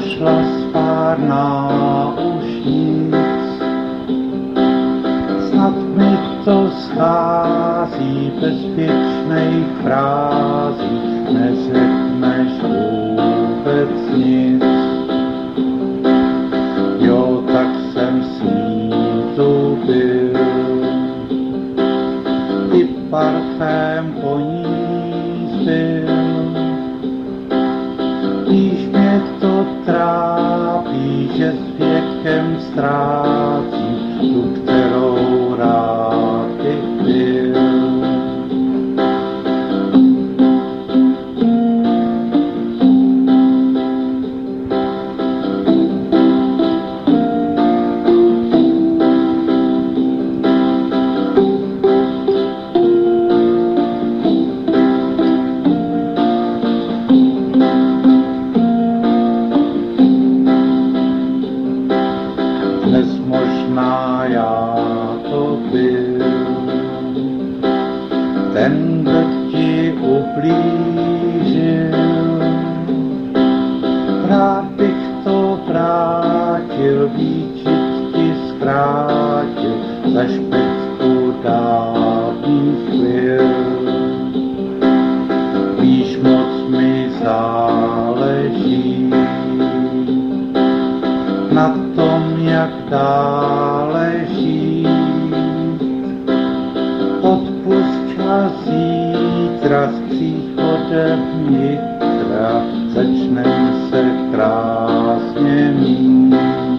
našla spárná už nic. Snad mi to schází bezpěčnej frází, neřekneš vůbec nic. Jo, tak jsem s ní tu byl, i parfém po ní zbyl. Trápí, že s věkem ztrácím tu, já to byl, ten, kdo ti ublížil. Rád bych to vrátil, výčit ti zkrátil, za špetku dávných chvil. Víš, moc mi záleží na tom, jak dále žít. Odpust čas zítra s příchodem nitra, začnem se krásně mít.